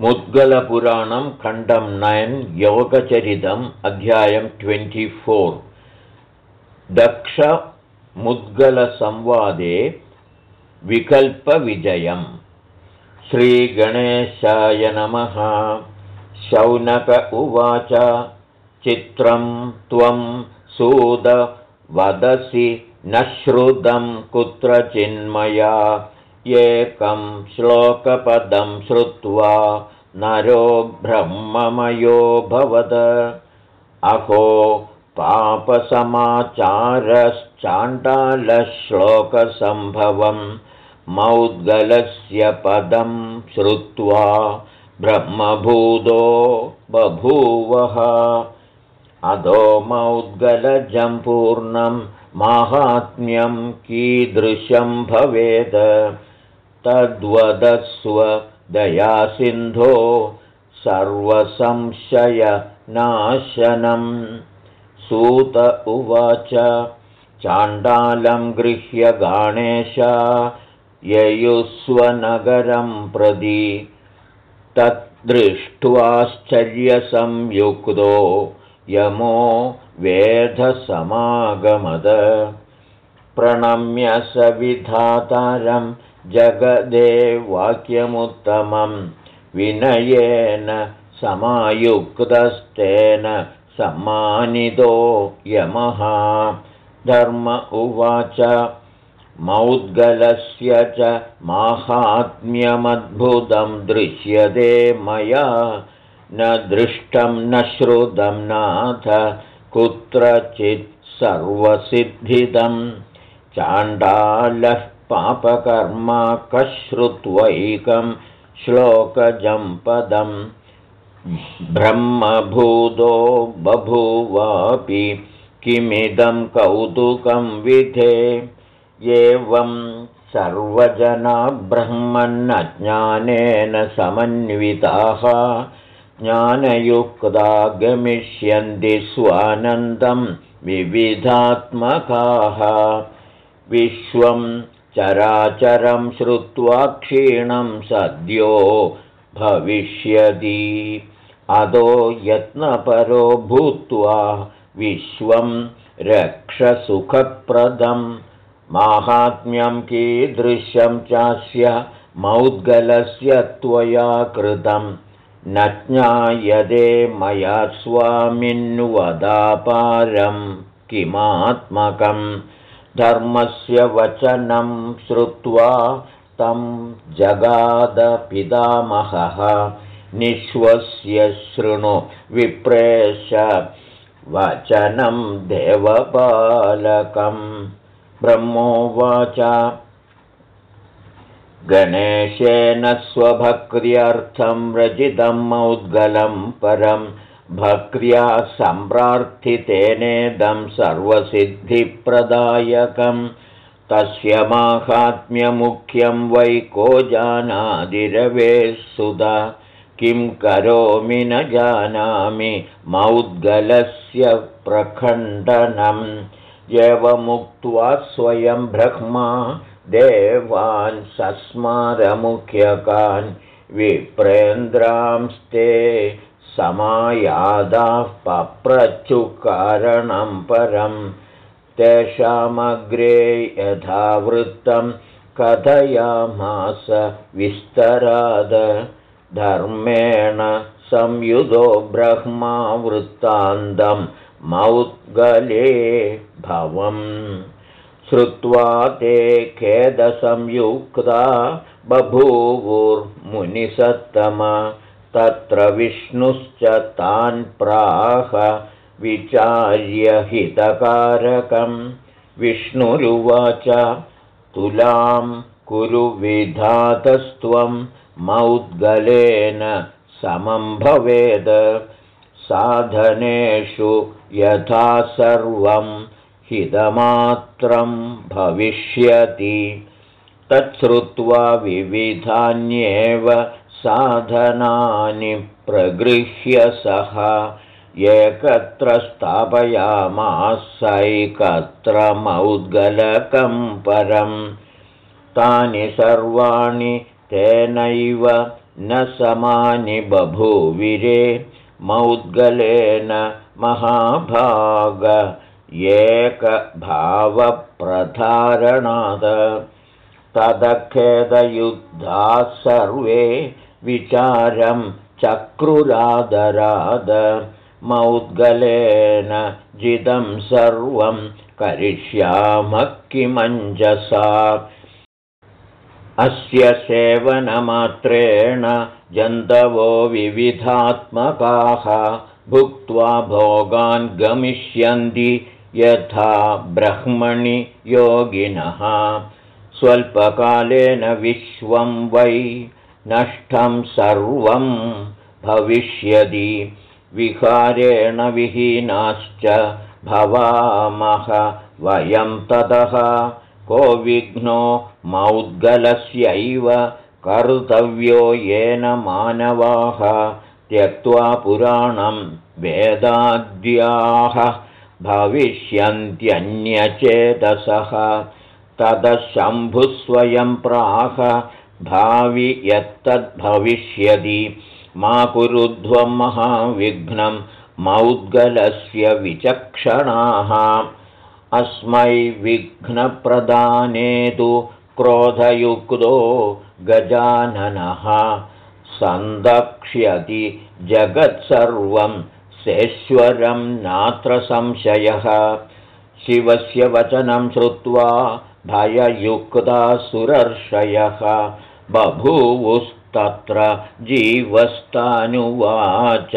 मुद्गलपुराणं खण्डं नयन् योगचरितम् अध्यायं ट्वेण्टिफोर्। दक्षमुद्गलसंवादे विकल्पविजयम्। श्रीगणेशाय नमः। शौनक उवाच चित्रं त्वं सुद वदसि न श्रुतं कुत्रचिन्मया एकं श्लोकपदं श्रुत्वा नरो ब्रह्ममयोऽभवद अहो पापसमाचारश्चाण्डालश्लोकसम्भवं मौद्गलस्य पदं श्रुत्वा ब्रह्मभूतो बभूवः। अधो मौद्गलजं पूर्णं माहात्म्यं कीदृशं भवेत् तद्वदस्व दयासिन्धो सर्वसंशयनाशनम्। सूत उवाच चाण्डालं गृह्य गाणेश ययुस्वनगरं प्रदि तद्दृष्ट्वाश्चर्यसंयुक्तो यमो वेधसमागमद प्रणम्य स विधातारं जगदे वाक्यमुत्तमं विनयेन समायुक्तस्तेन सम्मानितो यमः। धर्म उवाच मौद्गलस्य च माहात्म्यमद्भुतं दृश्यते मया। न दृष्टं न श्रुतं नाथ कुत्रचित् सर्वसिद्धिदं चाण्डालः पापकर्मा कश्रुत्वैकं श्लोकजं पदम् ब्रह्मभूतो बभूवापि किमिदं कौतुकं विधे। एवं सर्वजना ब्रह्मन्नज्ञानेन समन्विताः ज्ञानयुक्ता गमिष्यन्ति स्वानन्दं विविधात्मकाः विश्वं चराचरं श्रुत्वा क्षीणं सद्यो भविष्यति। अदो यत्नपरो भूत्वा विश्वं रक्षसुखप्रदं। माहात्म्यं कीदृशं चास्य मौद्गलस्य त्वया कृतं। न ज्ञायते मया स्वामिन्वदापारं किमात्मकं धर्मस्य वचनं श्रुत्वा तं जगादपितामहः। निःश्वस्य शृणु विप्रेश वचनं देवपालकं ब्रह्मोवाच। गणेशेन स्वभक्र्यर्थं रचितं मौद्गलं परं भक्र्या सम्प्रार्थितेनेदं सर्वसिद्धिप्रदायकम् तस्य माहात्म्यमुख्यं वै को जानादिरवेः किं करोमि न जानामि मौद्गलस्य प्रखण्डनम् एवमुक्त्वा स्वयं ब्रह्मा देवान् सस्मारमुख्यकान् विप्रेन्द्रांस्ते समायादाः पप्रचुकारणं परम् तेषामग्रे यथावृत्तं कथयामास विस्तराद। धर्मेण संयुधो ब्रह्मावृत्तान्तं मौद्गले भवम् श्रुत्वा ते खेदसंयुक्ता बभूवुर्मुनिसत्तम तत्र विष्णुश्च तान् प्राह विचार्यहितकारकं विष्णुरुवाच तुलां कुरु विधातस्त्वं मौद्गलेन समं भवेद। साधनेषु यथा सर्वं हितमात्रं भविष्यति। तच्छ्रुत्वा विविधान्येव साधनानि प्रगृह्य सः। एकत्र स्थापयामासैकत्र मौद्गलकं परं तानि सर्वाणि तेनैव न समानि बभूविरे। मौद्गलेन महाभाग। एकभावप्रधारणाद तदखेदयुद्धाः सर्वे विचारं चक्रुरादराद मौद्गलेन जिदं सर्वं करिष्यामः किमञ्जसा। अस्य सेवनमात्रेण जन्तवो विविधात्मकाः भुक्त्वा भोगान् गमिष्यन्ति यथा ब्रह्मणि योगिनः। स्वल्पकालेन विश्वं वै नष्टं सर्वं भविष्यति। विहारेण विहीनाश्च भवामः। वयं ततः को विघ्नो मौद्गलस्यैव कर्तव्यो येन मानवाः। त्यक्त्वा पुराणं वेदाद्याः। भविष्यन्त्यन्यचेतसः। ततः प्राह भावि यत्तद्भविष्यति। मा कुरुध्वं महाविघ्नं मौद्गलस्य विचक्षणाः। अस्मै विघ्नप्रदाने तु क्रोधयुक्तो गजाननः। सन्दक्ष्यति जगत्सर्वं सेश्वरं नात्र संशयः। शिवस्य वचनं श्रुत्वा भययुक्तासुरर्षयः बभूवुस्तत्र जीवस्तानुवाच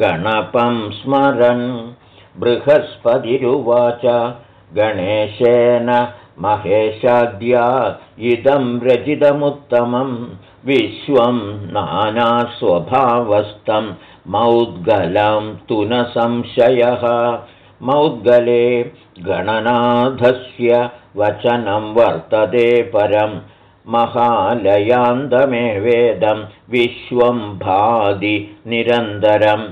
गणपं स्मरन् बृहस्पतिरुवाच गणेशेन महेशाद्या इदं रचितमुत्तमं विश्वं नानास्वभावस्थं मौद्गलं तु न संशयः। मौद्गले गणनाथस्य वचनं वर्तते परं महालयान्तमेवेदं विश्वं भादि निरन्तरम्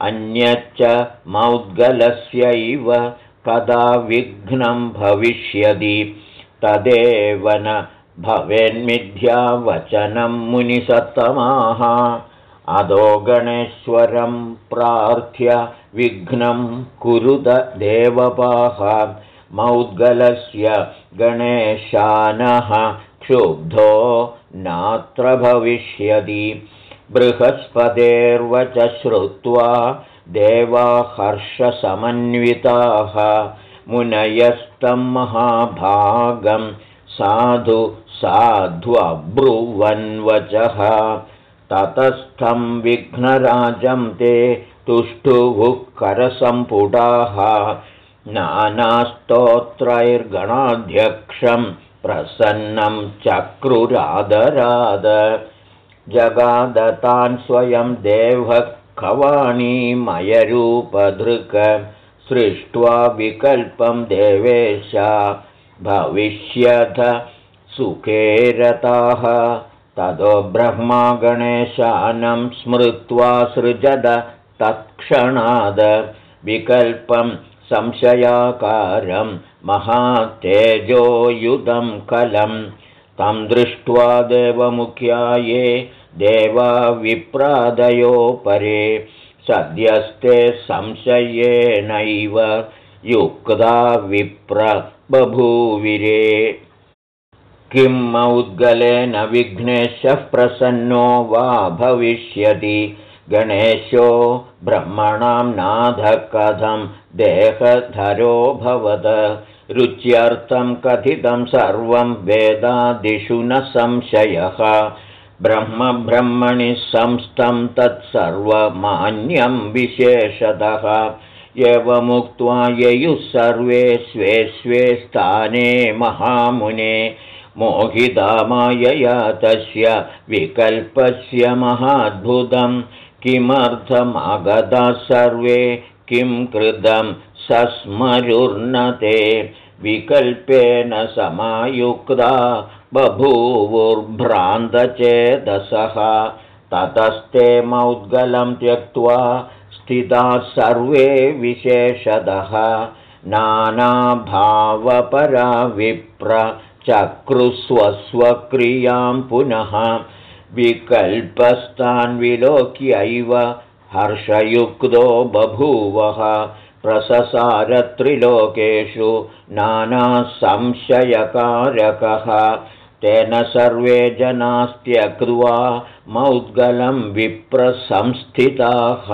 अन्यच्च मौद्गलस्यैव कदा विघ्नं भविष्यति तदेव न भवेन्मिथ्यावचनं मुनिसत्तमाः। अदो गणेश्वरं प्रार्थ्य विघ्नं कुरुत देवपाः। मौद्गलस्य गणेशानः क्षुब्धो नात्र भविष्यति। बृहस्पतेर्वच श्रुत्वा देवाहर्षसमन्विताः मुनयस्तं महाभागं। साधु साध्वब्रुवन्वचः ततस्थं विघ्नराजं ते तुष्टुवुः करसम्पुटाः। नानास्तोत्रैर्गणाध्यक्षं प्रसन्नं चक्रुरादराद। जगादतान् स्वयं देवः खवाणीमयरूपधृक सृष्ट्वा विकल्पं देवेशा। भविष्यथ सुखेरताः ततो ब्रह्मा गणेशानं स्मृत्वा सृजद तत्क्षणाद। विकल्पं संशयाकारं महातेजोयुधं कलम्। तं दृष्ट्वा देवमुख्याये देवा विप्रादयो परे सद्यस्ते संशयेनैव युक्ता विप्र बभूविरे। किं मौद्गलेन विघ्नेशः प्रसन्नो वा भविष्यति गणेशो ब्रह्मणां नाथः कथं देहधरो भवद रुच्यर्थं कथितं सर्वं वेदादिषु न संशयः। ब्रह्मब्रह्मणि संस्थं तत्सर्वमान्यं विशेषतः। एवमुक्त्वा ययुः सर्वे स्वे स्वे स्थाने महामुने। मोहिदामायया तस्य विकल्पस्य महाद्भुतं किमर्थमागताः सर्वे? किं कृतं सस्मरुर्नते? विकल्पेन समायुक्ता बभूवुर्भ्रान्तचेदसः ततस्ते मौद्गलं त्यक्त्वा स्थिताः सर्वे विशेषतः। नानाभावपरा विप्र चक्रुस्वस्वक्रियां पुनः विकल्पस्तान् विलोक्यैव हर्षयुक्तो बभूवः प्रससारत्रिलोकेषु नानासंशयकारकः। तेन सर्वे जनास्त्यक्त्वा मौद्गलं विप्रसंस्थिताः।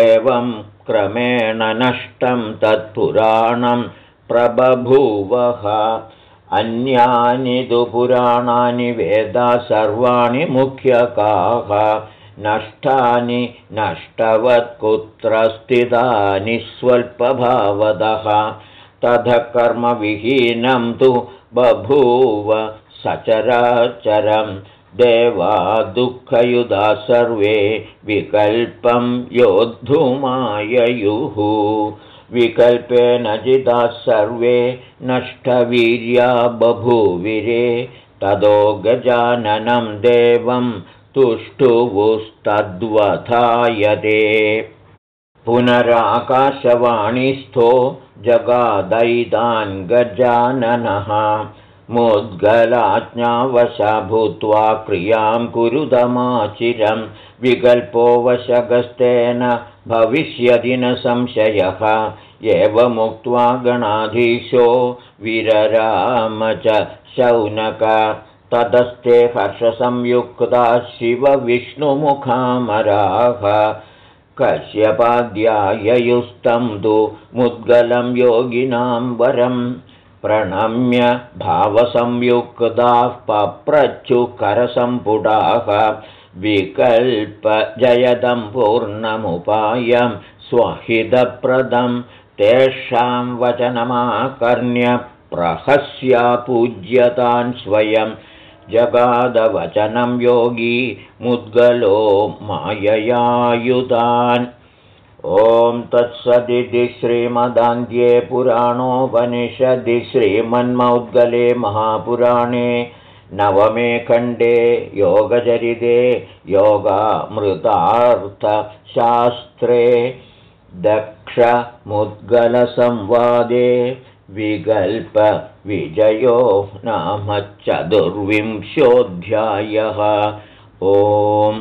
एवं क्रमेण नष्टं तत्पुराणं प्रबभूवः अन्यानि तु पुराणानि वेदा सर्वाणि मुख्यकाः। नष्टानि नष्टवत्कुत्र स्थितानि स्वल्पभावदः। तथ कर्मविहीनं तु बभूव सचराचरं। देवा दुःखयुधा सर्वे विकल्पं योद्धुमाययुः विकल्पेन जिताः सर्वे नष्टवीर्या बभूविरे तदो गजाननं देवं तुष्टुवुस्तद्वथायते पुनराकाशवाणीस्थो जगादैतान् गजाननः मुद्गलाज्ञावशा भूत्वा क्रियां कुरुदमाचिरं विकल्पो वशगस्तेन भविष्यति न संशयः एवमुक्त्वा गणाधीशो विरराम च शौनक ततस्ते हर्षसंयुक्ता शिवविष्णुमुखामराः। कश्यपाद्याययुस्तं तु मुद्गलं योगिनां वरम् प्रणम्य भावसंयुक्ताः पप्रच्युकरसम्पुटाः विकल्पजयदं पूर्णमुपायं स्वहितप्रदं तेषां वचनमाकर्ण्य प्रहस्या पूज्यतान् स्वयं जगादवचनं योगी मुद्गलो माययायुधान् ॐ तत्सदिति श्रीमदान्ध्ये पुराणोपनिषदि श्रीमन्मौद्गले महापुराणे नवमे खण्डे योगचरिते योगामृतार्थशास्त्रे दक्षमुद्गलसंवादे विगल्पविजयो नाम चतुर्विंशोऽध्यायः। ओम्